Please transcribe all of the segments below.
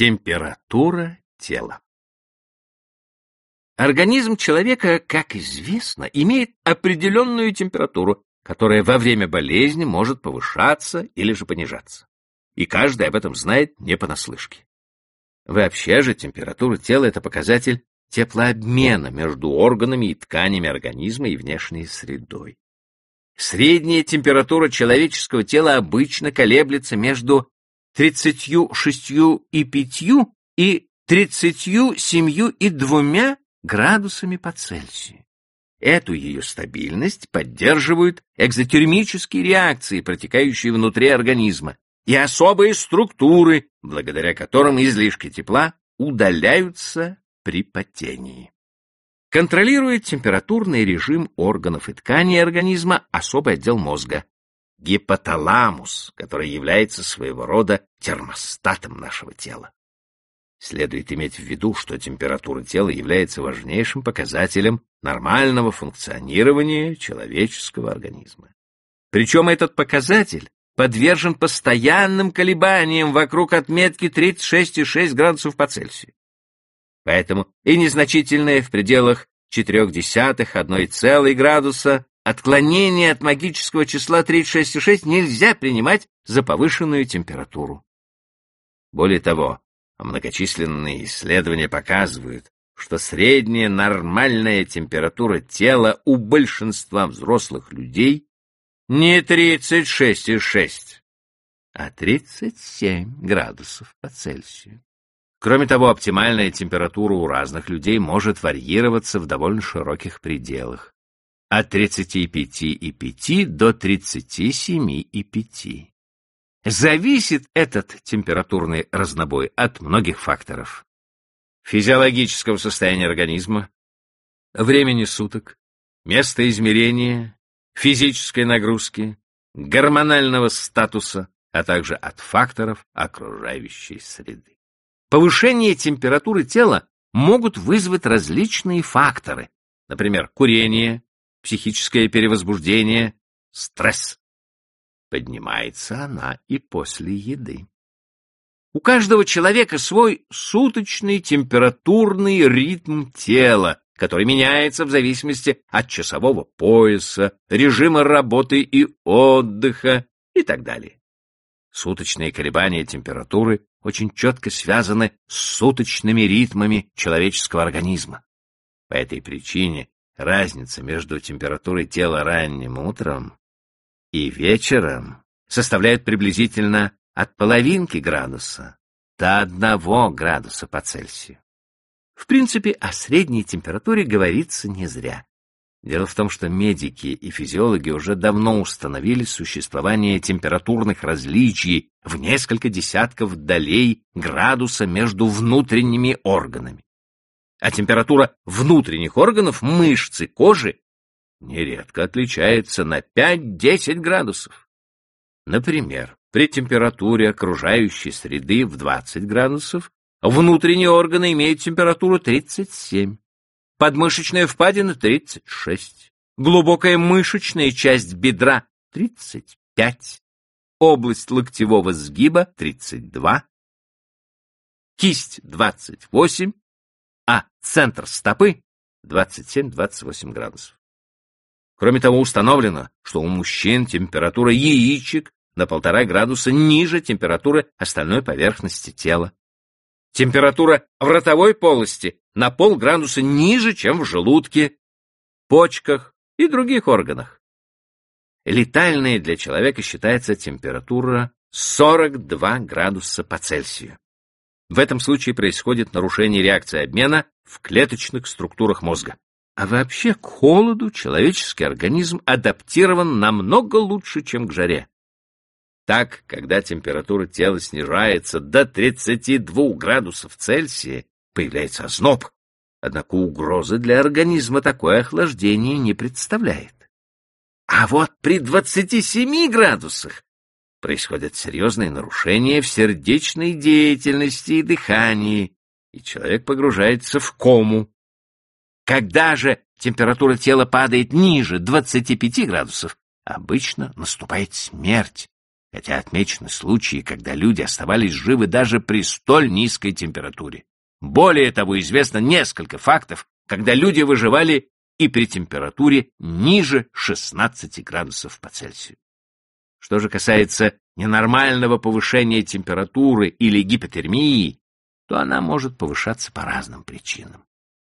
Температура тела. Организм человека, как известно, имеет определенную температуру, которая во время болезни может повышаться или же понижаться. И каждый об этом знает не понаслышке. Вообще же температура тела — это показатель теплообмена между органами и тканями организма и внешней средой. Средняя температура человеческого тела обычно колеблется между 36,5 и 37,2 градусами по Цельсию. Эту ее стабильность поддерживают экзотермические реакции, протекающие внутри организма, и особые структуры, благодаря которым излишки тепла удаляются при потении. Контролирует температурный режим органов и тканей организма особый отдел мозга — гипоталамус, который является своего рода термостатом нашего тела. Следует иметь в виду, что температура тела является важнейшим показателем нормального функционирования человеческого организма. Причем этот показатель подвержен постоянным колебаниям вокруг отметки 36,6 градусов по Цельсию. Поэтому и незначительное в пределах 0,4-1 градуса отклонение от магического числа 36,6 нельзя принимать за повышенную температуру. Более того, многочисленные исследования показывают, что средняя нормальная температура тела у большинства взрослых людей не 36,6, а 37 градусов по Цельсию. Кроме того, оптимальная температура у разных людей может варьироваться в довольно широких пределах. От 35,5 до 37,5. Зависит этот температурный разнобой от многих факторов. Физиологического состояния организма, времени суток, места измерения, физической нагрузки, гормонального статуса, а также от факторов окружающей среды. Повышение температуры тела могут вызвать различные факторы, например, курение, психическое перевозбуждение, стресс. Поднимается она и после еды. У каждого человека свой суточный температурный ритм тела, который меняется в зависимости от часового пояса, режима работы и отдыха и так далее. Суточные колебания температуры очень четко связаны с суточными ритмами человеческого организма. По этой причине разница между температурой тела ранним утром и вечером составляет приблизительно от половинки градуса до одного градуса по Цельсию. В принципе, о средней температуре говорится не зря. Дело в том, что медики и физиологи уже давно установили существование температурных различий в несколько десятков долей градуса между внутренними органами. А температура внутренних органов, мышцы, кожи нередко отличается на 5-10 градусов. Например, при температуре окружающей среды в 20 градусов внутренние органы имеют температуру 37 подмышечная впадина — 36, глубокая мышечная часть бедра — 35, область локтевого сгиба — 32, кисть — 28, а центр стопы — 27-28 градусов. Кроме того, установлено, что у мужчин температура яичек на полтора градуса ниже температуры остальной поверхности тела. Температура в ротовой полости на полградуса ниже, чем в желудке, почках и других органах. Летальной для человека считается температура 42 градуса по Цельсию. В этом случае происходит нарушение реакции обмена в клеточных структурах мозга. А вообще к холоду человеческий организм адаптирован намного лучше, чем к жаре. Так, когда температура тела снижается до 32 градусов Цельсия, появляется озноб. Однако угрозы для организма такое охлаждение не представляет. А вот при 27 градусах происходят серьезные нарушения в сердечной деятельности и дыхании, и человек погружается в кому. Когда же температура тела падает ниже 25 градусов, обычно наступает смерть хотя отмечены случаи, когда люди оставались живы даже при столь низкой температуре. Более того, известно несколько фактов, когда люди выживали и при температуре ниже 16 градусов по Цельсию. Что же касается ненормального повышения температуры или гипотермии, то она может повышаться по разным причинам.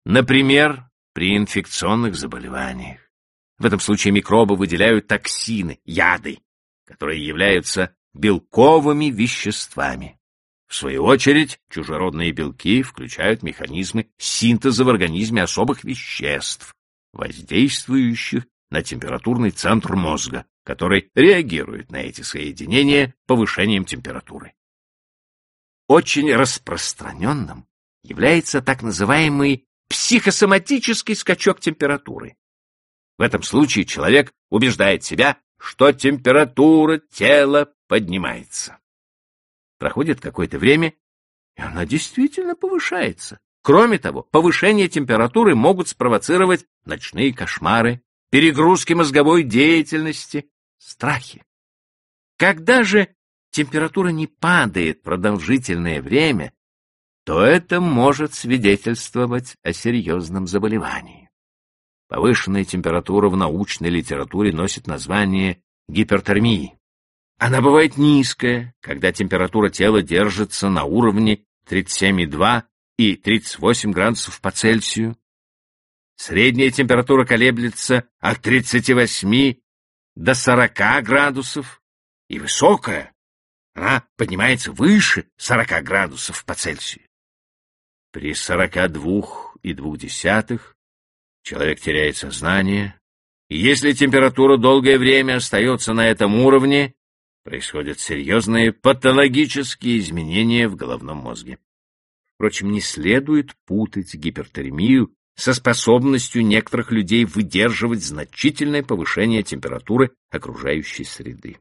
Например, при инфекционных заболеваниях. В этом случае микробы выделяют токсины, яды, которые являются белковыми веществами. В свою очередь, чужеродные белки включают механизмы синтеза в организме особых веществ, воздействующих на температурный центр мозга, который реагирует на эти соединения повышением температуры. Очень распространенным является так называемый психосоматический скачок температуры. В этом случае человек убеждает себя, что температура тела поднимается. Проходит какое-то время, и она действительно повышается. Кроме того, повышение температуры могут спровоцировать ночные кошмары, перегрузки мозговой деятельности, страхи. Когда же температура не падает продолжительное время, то это может свидетельствовать о серьезном заболевании. Повышенная температура в научной литературе носит название гипертермии. Она бывает низкая, когда температура тела держится на уровне 37,2 и 38 градусов по Цельсию. Средняя температура колеблется от 38 до 40 градусов, и высокая, она поднимается выше 40 градусов по Цельсию. При 42,2 человек теряет сознание, и если температура долгое время остается на этом уровне, происходят серьезные патологические изменения в головном мозге. Впрочем, не следует путать гипертермию со способностью некоторых людей выдерживать значительное повышение температуры окружающей среды.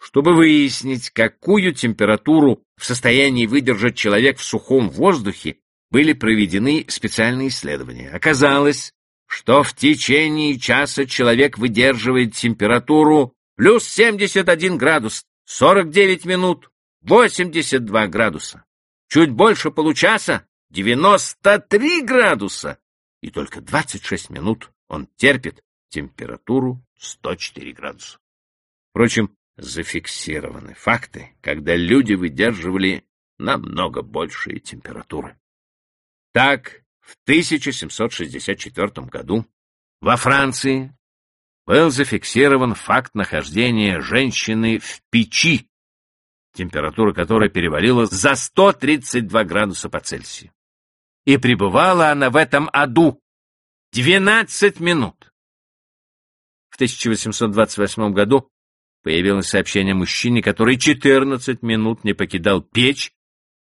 Чтобы выяснить, какую температуру в состоянии выдержать человек в сухом воздухе, были проведены специальные исследования. Оказалось, что в течение часа человек выдерживает температуру плюс 71 градус, 49 минут, 82 градуса. Чуть больше получаса — 93 градуса. И только 26 минут он терпит температуру 104 градуса. Впрочем, зафиксированы факты, когда люди выдерживали намного большие температуры. Так, в 1764 году во Франции был зафиксирован факт нахождения женщины в печи, температура которой перевалила за 132 градуса по Цельсию. И пребывала она в этом аду 12 минут. В 1828 году появилось сообщение мужчине, который 14 минут не покидал печь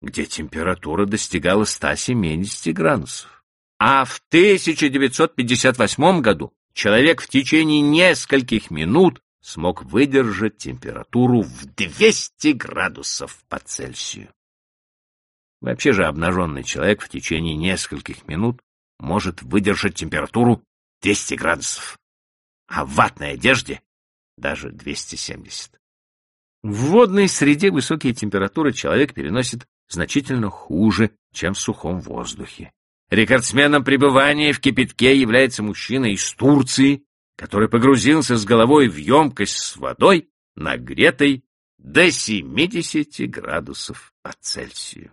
где температура достигала 170 градусов. А в 1958 году человек в течение нескольких минут смог выдержать температуру в 200 градусов по Цельсию. Вообще же обнаженный человек в течение нескольких минут может выдержать температуру 200 градусов, а в ватной одежде даже 270. В водной среде высокие температуры человек переносит значительно хуже, чем в сухом воздухе. Рекордсменом пребывания в кипятке является мужчина из Турции, который погрузился с головой в емкость с водой, нагретой до 70 градусов по Цельсию.